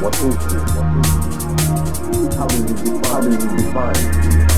What is you? How do you define? How?